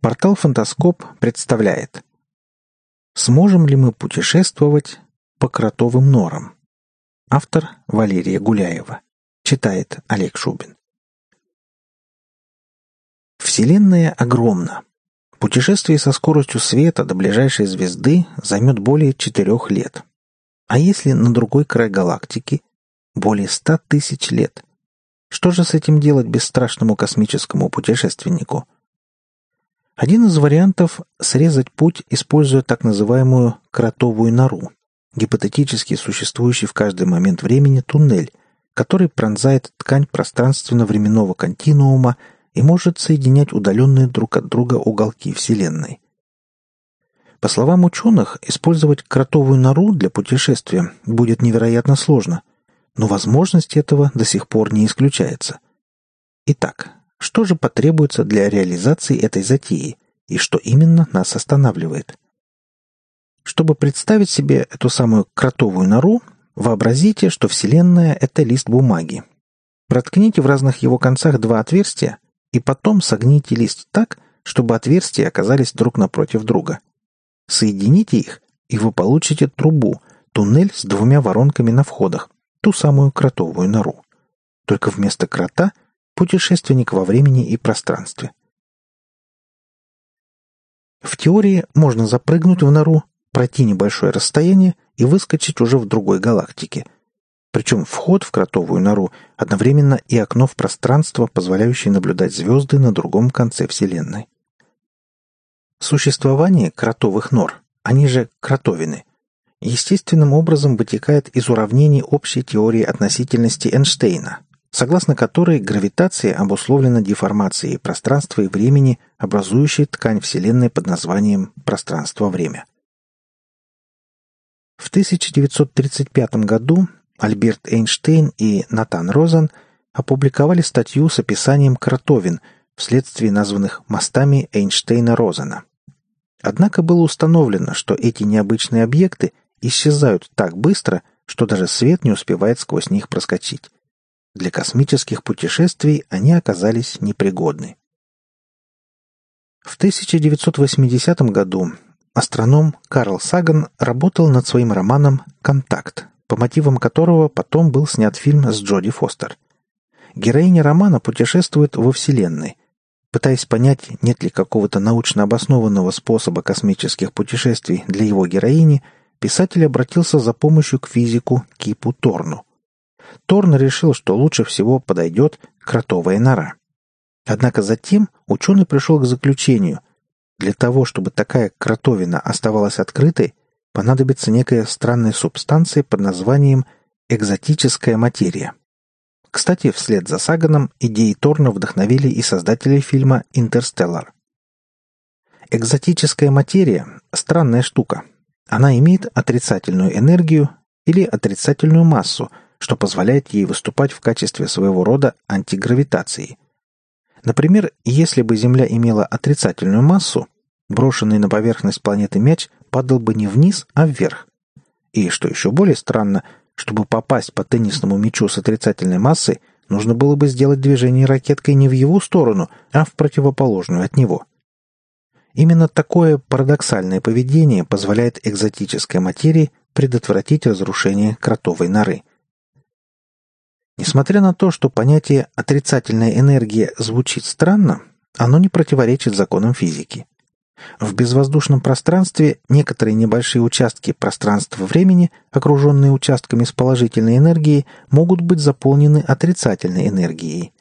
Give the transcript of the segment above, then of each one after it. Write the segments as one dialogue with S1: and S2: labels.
S1: Портал «Фантаскоп» представляет Сможем ли мы путешествовать по кротовым норам? Автор Валерия Гуляева. Читает Олег Шубин. Вселенная огромна. Путешествие со скоростью света до ближайшей звезды займет более четырех лет. А если на другой край галактики – более ста тысяч лет? Что же с этим делать бесстрашному космическому путешественнику – один из вариантов – срезать путь, используя так называемую «кротовую нору», гипотетически существующий в каждый момент времени туннель, который пронзает ткань пространственно-временного континуума и может соединять удаленные друг от друга уголки Вселенной. По словам ученых, использовать кротовую нору для путешествия будет невероятно сложно, но возможность этого до сих пор не исключается. Итак, что же потребуется для реализации этой затеи и что именно нас останавливает? Чтобы представить себе эту самую кротовую нору, вообразите, что Вселенная — это лист бумаги. Проткните в разных его концах два отверстия и потом согните лист так, чтобы отверстия оказались друг напротив друга. Соедините их, и вы получите трубу, туннель с двумя воронками на входах, ту самую кротовую нору. Только вместо крота — Путешественник во времени и пространстве. В теории можно запрыгнуть в нору, пройти небольшое расстояние и выскочить уже в другой галактике. Причем вход в кротовую нору одновременно и окно в пространство, позволяющее наблюдать звезды на другом конце Вселенной. Существование кротовых нор, они же кротовины, естественным образом вытекает из уравнений общей теории относительности Эйнштейна, согласно которой гравитация обусловлена деформацией пространства и времени, образующей ткань Вселенной под названием пространство-время. В 1935 году Альберт Эйнштейн и Натан Розен опубликовали статью с описанием кротовин вследствие названных мостами Эйнштейна-Розена. Однако было установлено, что эти необычные объекты исчезают так быстро, что даже свет не успевает сквозь них проскочить. Для космических путешествий они оказались непригодны. В 1980 году астроном Карл Саган работал над своим романом «Контакт», по мотивам которого потом был снят фильм с Джоди Фостер. Героиня романа путешествует во Вселенной. Пытаясь понять, нет ли какого-то научно обоснованного способа космических путешествий для его героини, писатель обратился за помощью к физику Кипу Торну. Торн решил, что лучше всего подойдет кротовая нора. Однако затем ученый пришел к заключению. Для того, чтобы такая кротовина оставалась открытой, понадобится некая странная субстанция под названием экзотическая материя. Кстати, вслед за Саганом идеи Торна вдохновили и создателей фильма «Интерстеллар». Экзотическая материя – странная штука. Она имеет отрицательную энергию или отрицательную массу – что позволяет ей выступать в качестве своего рода антигравитации. Например, если бы Земля имела отрицательную массу, брошенный на поверхность планеты мяч падал бы не вниз, а вверх. И, что еще более странно, чтобы попасть по теннисному мячу с отрицательной массой, нужно было бы сделать движение ракеткой не в его сторону, а в противоположную от него. Именно такое парадоксальное поведение позволяет экзотической материи предотвратить разрушение кротовой норы. Несмотря на то, что понятие «отрицательная энергия» звучит странно, оно не противоречит законам физики. В безвоздушном пространстве некоторые небольшие участки пространства-времени, окруженные участками с положительной энергией, могут быть заполнены отрицательной энергией.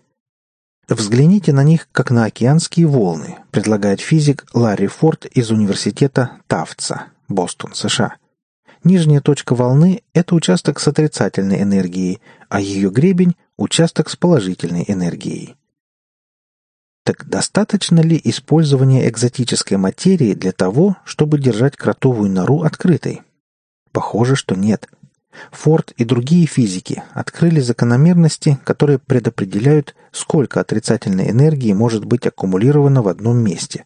S1: Взгляните на них как на океанские волны, предлагает физик Ларри Форд из университета Тафтса, Бостон, США. Нижняя точка волны – это участок с отрицательной энергией, а ее гребень – участок с положительной энергией. Так достаточно ли использования экзотической материи для того, чтобы держать кротовую нору открытой? Похоже, что нет. Форд и другие физики открыли закономерности, которые предопределяют, сколько отрицательной энергии может быть аккумулировано в одном месте.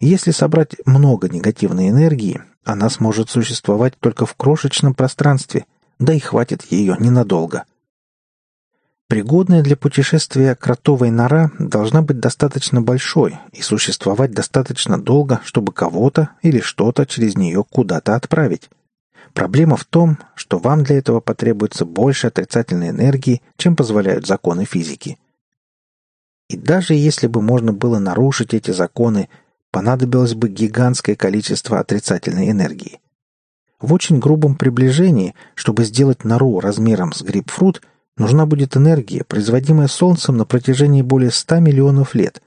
S1: Если собрать много негативной энергии, она сможет существовать только в крошечном пространстве, да и хватит ее ненадолго. Пригодная для путешествия кротовая нора должна быть достаточно большой и существовать достаточно долго, чтобы кого-то или что-то через нее куда-то отправить. Проблема в том, что вам для этого потребуется больше отрицательной энергии, чем позволяют законы физики. И даже если бы можно было нарушить эти законы, понадобилось бы гигантское количество отрицательной энергии. В очень грубом приближении, чтобы сделать нору размером с грейпфрут – Нужна будет энергия, производимая Солнцем на протяжении более 100 миллионов лет.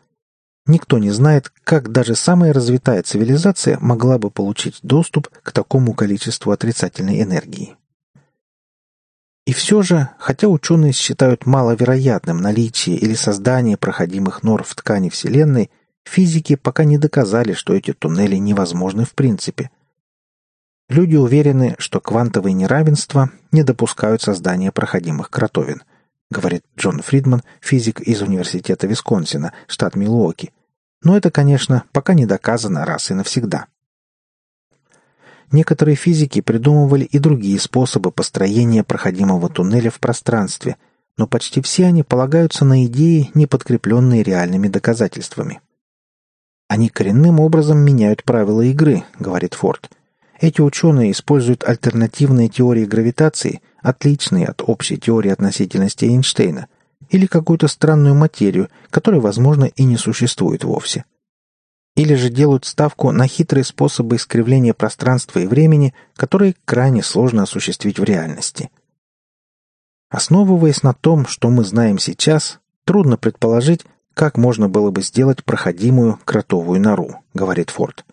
S1: Никто не знает, как даже самая развитая цивилизация могла бы получить доступ к такому количеству отрицательной энергии. И все же, хотя ученые считают маловероятным наличие или создание проходимых нор в ткани Вселенной, физики пока не доказали, что эти туннели невозможны в принципе – Люди уверены, что квантовые неравенства не допускают создания проходимых кротовин, говорит Джон Фридман, физик из Университета Висконсина, штат Милуоки. Но это, конечно, пока не доказано раз и навсегда. Некоторые физики придумывали и другие способы построения проходимого туннеля в пространстве, но почти все они полагаются на идеи, не подкрепленные реальными доказательствами. Они коренным образом меняют правила игры, говорит Форд – эти ученые используют альтернативные теории гравитации, отличные от общей теории относительности Эйнштейна, или какую-то странную материю, которая, возможно, и не существует вовсе. Или же делают ставку на хитрые способы искривления пространства и времени, которые крайне сложно осуществить в реальности. Основываясь на том, что мы знаем сейчас, трудно предположить, как можно было бы сделать проходимую кротовую нору, говорит Форд.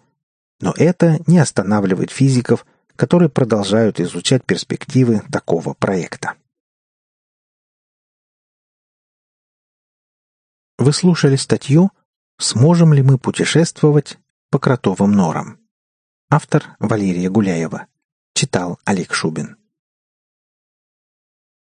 S1: Но это не останавливает физиков, которые продолжают изучать перспективы такого проекта. Вы слушали статью «Сможем ли мы путешествовать по кротовым норам?» Автор Валерия Гуляева. Читал Олег Шубин.